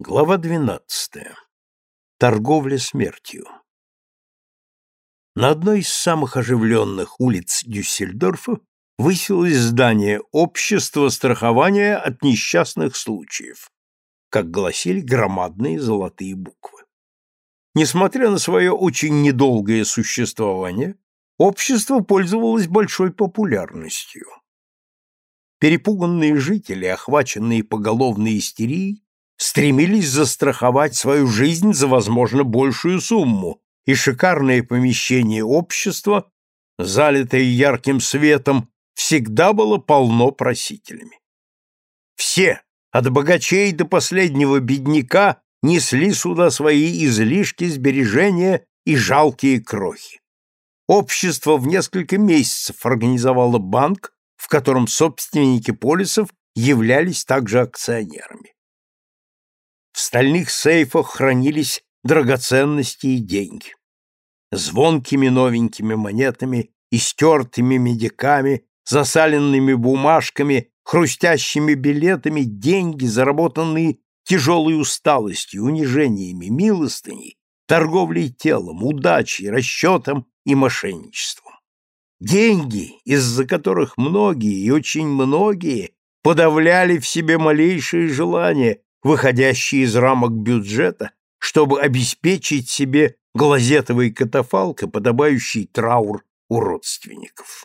Глава 12. Торговля смертью. На одной из самых оживленных улиц Дюссельдорфа высилось здание Общества страхования от несчастных случаев, как гласили громадные золотые буквы. Несмотря на свое очень недолгое существование, общество пользовалось большой популярностью. Перепуганные жители, охваченные поголовной истерией, стремились застраховать свою жизнь за, возможно, большую сумму, и шикарное помещение общества, залитое ярким светом, всегда было полно просителями. Все, от богачей до последнего бедняка, несли сюда свои излишки, сбережения и жалкие крохи. Общество в несколько месяцев организовало банк, в котором собственники полисов являлись также акционерами. В стальных сейфах хранились драгоценности и деньги. Звонкими новенькими монетами, истертыми медиками, засаленными бумажками, хрустящими билетами деньги, заработанные тяжелой усталостью, унижениями, милостыней, торговлей телом, удачей, расчетом и мошенничеством. Деньги, из-за которых многие и очень многие подавляли в себе малейшее желание выходящие из рамок бюджета, чтобы обеспечить себе глазетовый катафалк и подобающий траур у родственников.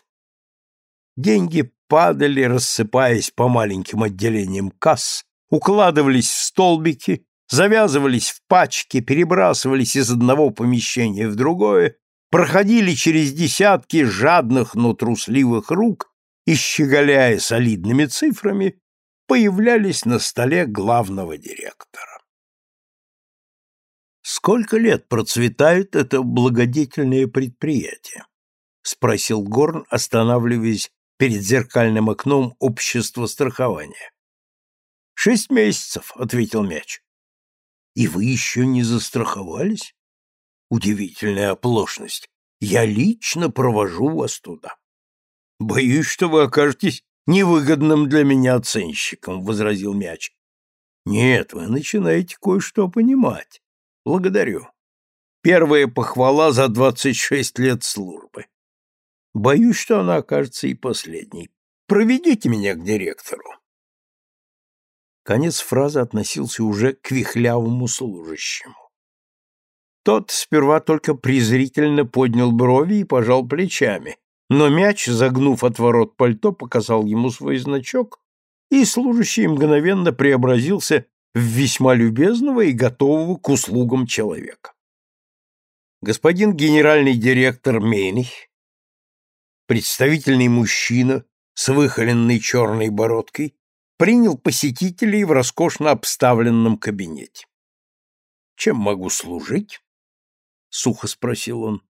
Деньги падали, рассыпаясь по маленьким отделениям касс, укладывались в столбики, завязывались в пачки, перебрасывались из одного помещения в другое, проходили через десятки жадных, но трусливых рук и, щеголяя солидными цифрами, появлялись на столе главного директора. «Сколько лет процветает это благодетельное предприятие?» — спросил Горн, останавливаясь перед зеркальным окном общества страхования. «Шесть месяцев», — ответил мяч. «И вы еще не застраховались? Удивительная оплошность. Я лично провожу вас туда. Боюсь, что вы окажетесь невыгодным для меня оценщиком, — возразил мяч. — Нет, вы начинаете кое-что понимать. Благодарю. Первая похвала за двадцать шесть лет службы. Боюсь, что она окажется и последней. Проведите меня к директору. Конец фразы относился уже к вихлявому служащему. Тот сперва только презрительно поднял брови и пожал плечами, но мяч, загнув от ворот пальто, показал ему свой значок, и служащий мгновенно преобразился в весьма любезного и готового к услугам человека. Господин генеральный директор Мейних, представительный мужчина с выхоленной черной бородкой, принял посетителей в роскошно обставленном кабинете. «Чем могу служить?» — сухо спросил он.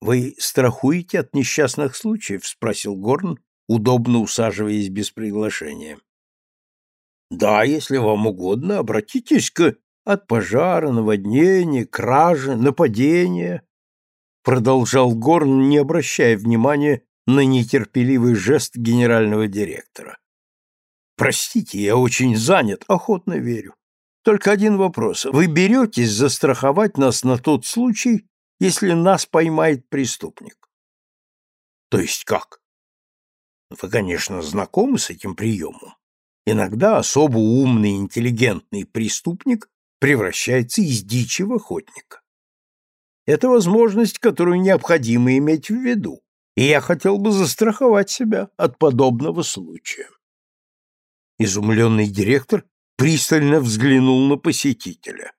Вы страхуете от несчастных случаев? спросил Горн, удобно усаживаясь без приглашения. Да, если вам угодно, обратитесь к от пожара, наводнения, кражи, нападения, продолжал Горн, не обращая внимания на нетерпеливый жест генерального директора. Простите, я очень занят, охотно верю. Только один вопрос. Вы беретесь застраховать нас на тот случай, если нас поймает преступник. То есть как? Вы, конечно, знакомы с этим приемом. Иногда особо умный, интеллигентный преступник превращается из дичи в охотника. Это возможность, которую необходимо иметь в виду, и я хотел бы застраховать себя от подобного случая. Изумленный директор пристально взглянул на посетителя.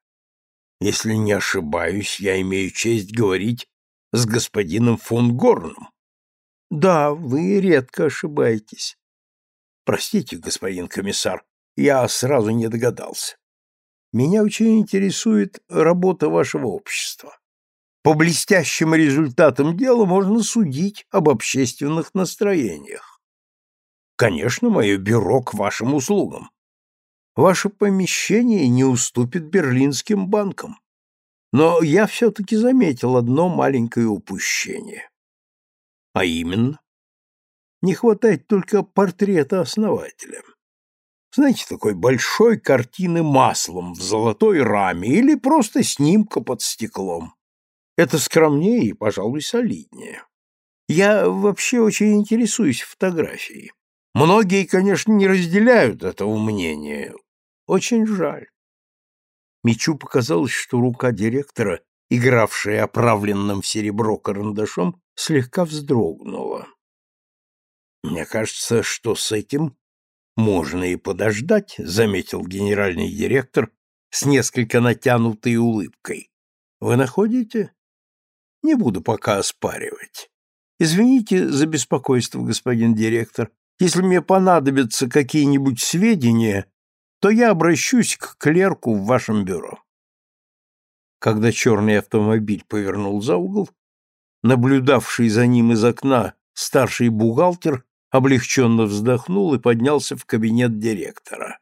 Если не ошибаюсь, я имею честь говорить с господином фон Горном. Да, вы редко ошибаетесь. Простите, господин комиссар, я сразу не догадался. Меня очень интересует работа вашего общества. По блестящим результатам дела можно судить об общественных настроениях. Конечно, мое бюро к вашим услугам. Ваше помещение не уступит берлинским банкам. Но я все-таки заметил одно маленькое упущение. А именно? Не хватает только портрета основателя. Знаете, такой большой картины маслом в золотой раме или просто снимка под стеклом. Это скромнее и, пожалуй, солиднее. Я вообще очень интересуюсь фотографией. Многие, конечно, не разделяют этого мнения. Очень жаль. Мичу показалось, что рука директора, игравшая оправленным в серебро карандашом, слегка вздрогнула. Мне кажется, что с этим можно и подождать, заметил генеральный директор с несколько натянутой улыбкой. Вы находите? Не буду пока оспаривать. Извините за беспокойство, господин директор. Если мне понадобятся какие-нибудь сведения, то я обращусь к клерку в вашем бюро. Когда черный автомобиль повернул за угол, наблюдавший за ним из окна старший бухгалтер облегченно вздохнул и поднялся в кабинет директора.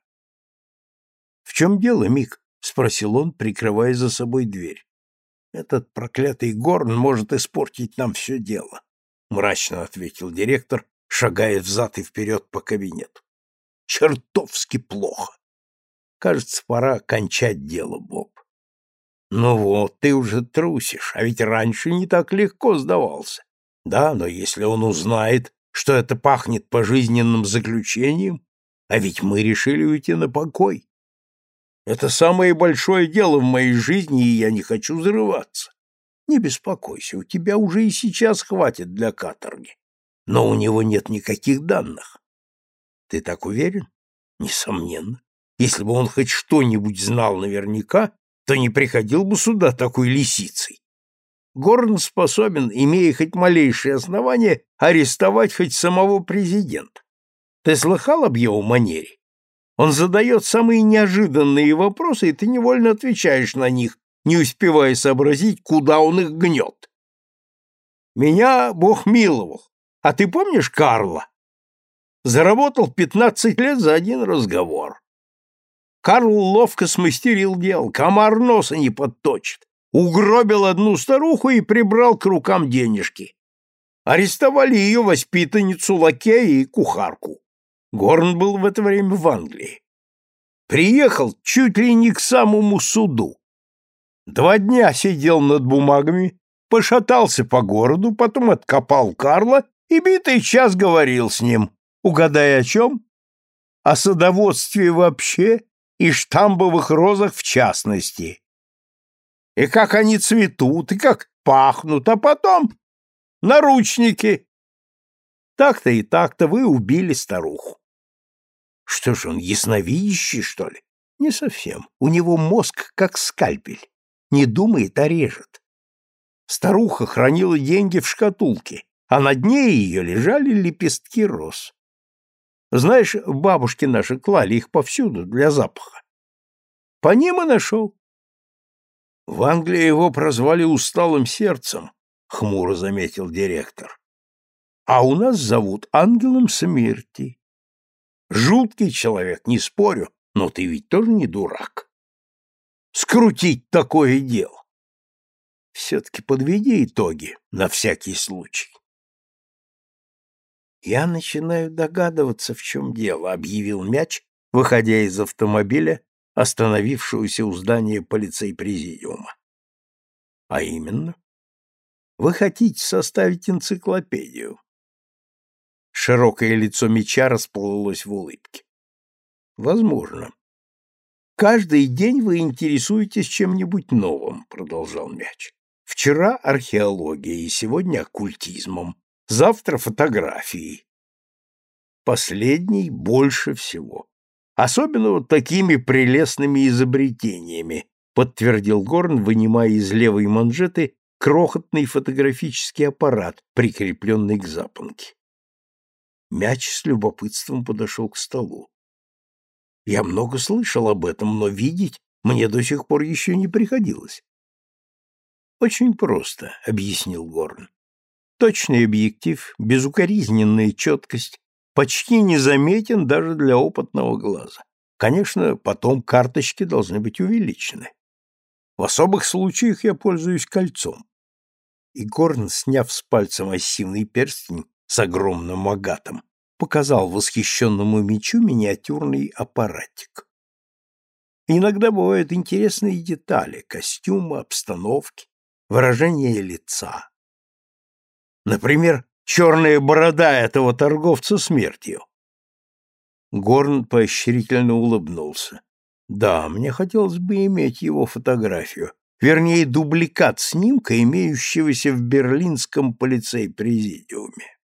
«В чем дело, Мик?» — спросил он, прикрывая за собой дверь. «Этот проклятый горн может испортить нам все дело», — мрачно ответил директор, шагая взад и вперед по кабинету. «Чертовски плохо. Кажется, пора кончать дело, Боб». «Ну вот, ты уже трусишь, а ведь раньше не так легко сдавался. Да, но если он узнает, что это пахнет пожизненным заключением, а ведь мы решили уйти на покой. Это самое большое дело в моей жизни, и я не хочу зарываться. Не беспокойся, у тебя уже и сейчас хватит для каторги. Но у него нет никаких данных. Ты так уверен? Несомненно. Если бы он хоть что-нибудь знал наверняка, то не приходил бы сюда такой лисицей. Горн способен, имея хоть малейшее основание, арестовать хоть самого президента. Ты слыхал об его манере? Он задает самые неожиданные вопросы, и ты невольно отвечаешь на них, не успевая сообразить, куда он их гнет. Меня Бог миловал. А ты помнишь Карла? Заработал пятнадцать лет за один разговор. Карл ловко смастерил дел, комар носа не подточит угробил одну старуху и прибрал к рукам денежки. Арестовали ее воспитанницу, лакея и кухарку. Горн был в это время в Англии. Приехал чуть ли не к самому суду. Два дня сидел над бумагами, пошатался по городу, потом откопал Карла и битый час говорил с ним. Угадай, о чем? О садоводстве вообще и штамбовых розах в частности и как они цветут, и как пахнут, а потом наручники. Так-то и так-то вы убили старуху. Что ж он, ясновидящий, что ли? Не совсем. У него мозг как скальпель. Не думает, а режет. Старуха хранила деньги в шкатулке, а на дне ее лежали лепестки роз. Знаешь, бабушки наши клали их повсюду для запаха. По ним и нашел. В Англии его прозвали усталым сердцем, хмуро заметил директор. А у нас зовут ангелом смерти. Жуткий человек, не спорю, но ты ведь тоже не дурак. Скрутить такое дело. Все-таки подведи итоги на всякий случай. Я начинаю догадываться, в чем дело, объявил мяч, выходя из автомобиля остановившуюся у здания полицей-президиума. А именно, вы хотите составить энциклопедию. Широкое лицо меча расплылось в улыбке. Возможно. Каждый день вы интересуетесь чем-нибудь новым, продолжал мяч. Вчера археологией, сегодня оккультизмом, завтра фотографией. Последний больше всего. Особенно вот такими прелестными изобретениями, подтвердил Горн, вынимая из левой манжеты крохотный фотографический аппарат, прикрепленный к запонке. Мяч с любопытством подошел к столу. Я много слышал об этом, но видеть мне до сих пор еще не приходилось. Очень просто, объяснил Горн. Точный объектив, безукоризненная четкость, почти незаметен даже для опытного глаза. Конечно, потом карточки должны быть увеличены. В особых случаях я пользуюсь кольцом. И Горн, сняв с пальца массивный перстень с огромным агатом, показал восхищенному мечу миниатюрный аппаратик. Иногда бывают интересные детали — костюмы, обстановки, выражение лица. Например, черная борода этого торговца смертью. Горн поощрительно улыбнулся. Да, мне хотелось бы иметь его фотографию, вернее, дубликат снимка, имеющегося в берлинском полицей-президиуме.